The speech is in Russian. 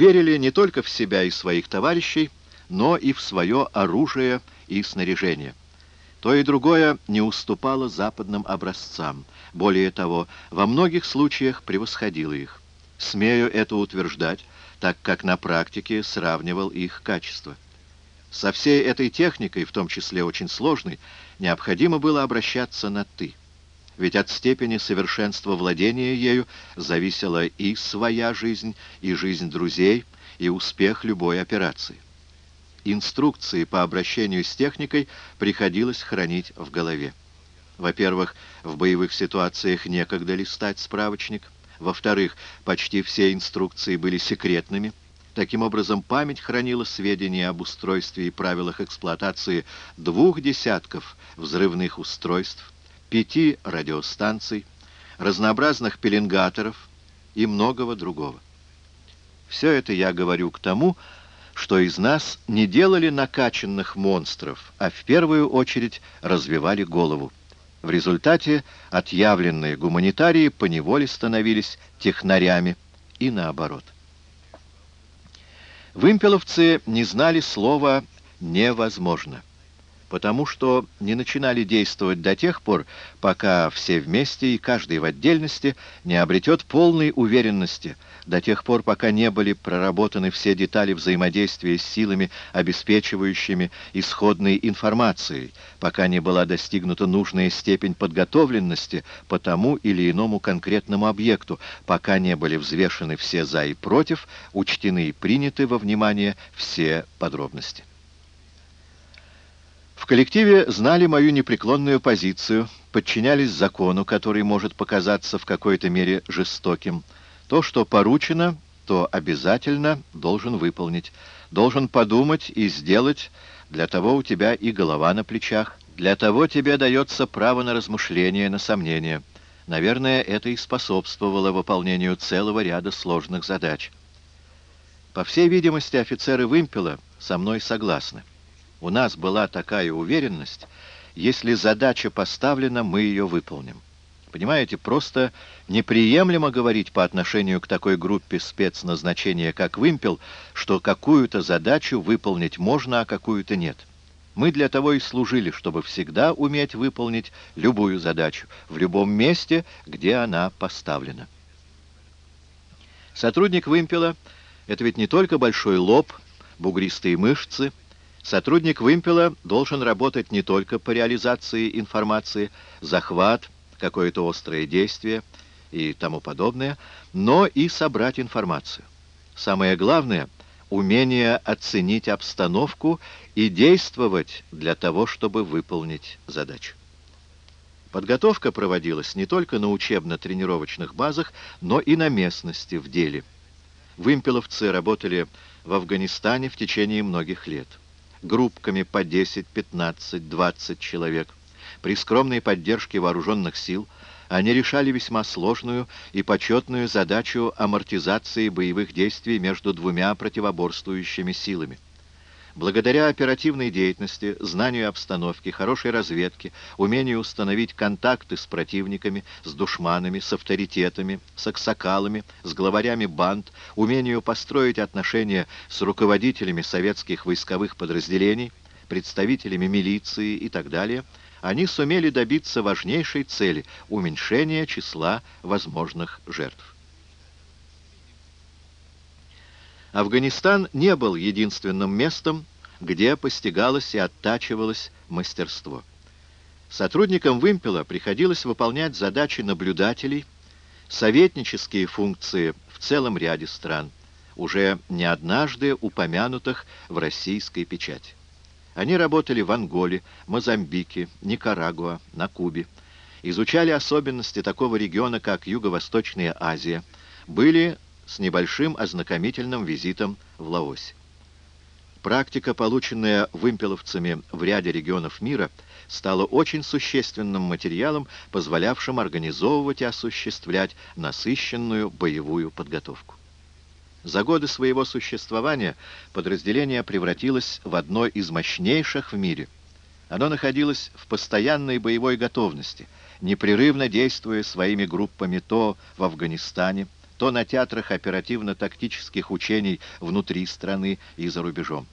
верили не только в себя и своих товарищей, но и в свое оружие и снаряжение. То и другое не уступало западным образцам. Более того, во многих случаях превосходило их. Смею это утверждать, так как на практике сравнивал их качество. Со всей этой техникой, в том числе очень сложной, необходимо было обращаться на «ты». Ведь от степени совершенства владения ею зависела и своя жизнь, и жизнь друзей, и успех любой операции. Инструкции по обращению с техникой приходилось хранить в голове. Во-первых, в боевых ситуациях некогда листать справочник. Во-вторых, почти все инструкции были секретными. Таким образом, память хранила сведения об устройстве и правилах эксплуатации двух десятков взрывных устройств, пяти радиостанций, разнообразных пеленгаторов и многого другого. Все это я говорю к тому, что из нас не делали накачанных монстров, а в первую очередь развивали голову. В результате отъявленные гуманитарии поневоле становились технарями и наоборот. Вымпеловцы не знали слова «невозможно», потому что не начинали действовать до тех пор, пока все вместе и каждый в отдельности не обретет полной уверенности – до тех пор, пока не были проработаны все детали взаимодействия с силами, обеспечивающими исходной информацией, пока не была достигнута нужная степень подготовленности по тому или иному конкретному объекту, пока не были взвешены все «за» и «против», учтены и приняты во внимание все подробности. В коллективе знали мою непреклонную позицию, подчинялись закону, который может показаться в какой-то мере жестоким, то, что поручено, то обязательно должен выполнить. Должен подумать и сделать, для того у тебя и голова на плечах. Для того тебе дается право на размышления, на сомнения. Наверное, это и способствовало выполнению целого ряда сложных задач. По всей видимости, офицеры вымпела со мной согласны. У нас была такая уверенность, если задача поставлена, мы ее выполним. Понимаете, просто неприемлемо говорить по отношению к такой группе спецназначения, как «Вымпел», что какую-то задачу выполнить можно, а какую-то нет. Мы для того и служили, чтобы всегда уметь выполнить любую задачу, в любом месте, где она поставлена. Сотрудник «Вымпела» — это ведь не только большой лоб, бугристые мышцы. Сотрудник «Вымпела» должен работать не только по реализации информации, захват, какое-то острое действие и тому подобное, но и собрать информацию. Самое главное — умение оценить обстановку и действовать для того, чтобы выполнить задачу. Подготовка проводилась не только на учебно-тренировочных базах, но и на местности, в деле. Вымпеловцы работали в Афганистане в течение многих лет. Группками по 10, 15, 20 человек. При скромной поддержке вооруженных сил они решали весьма сложную и почетную задачу амортизации боевых действий между двумя противоборствующими силами. Благодаря оперативной деятельности, знанию обстановки, хорошей разведке, умению установить контакты с противниками, с душманами, с авторитетами, с аксакалами, с главарями банд, умению построить отношения с руководителями советских войсковых подразделений, представителями милиции и так далее – они сумели добиться важнейшей цели – уменьшения числа возможных жертв. Афганистан не был единственным местом, где постигалось и оттачивалось мастерство. Сотрудникам «Вымпела» приходилось выполнять задачи наблюдателей, советнические функции в целом ряде стран, уже не однажды упомянутых в российской печати. Они работали в Анголе, Мозамбике, Никарагуа, на Кубе. Изучали особенности такого региона, как Юго-Восточная Азия. Были с небольшим ознакомительным визитом в Лаосе. Практика, полученная вымпеловцами в ряде регионов мира, стала очень существенным материалом, позволявшим организовывать и осуществлять насыщенную боевую подготовку. За годы своего существования подразделение превратилось в одно из мощнейших в мире. Оно находилось в постоянной боевой готовности, непрерывно действуя своими группами то в Афганистане, то на театрах оперативно-тактических учений внутри страны и за рубежом.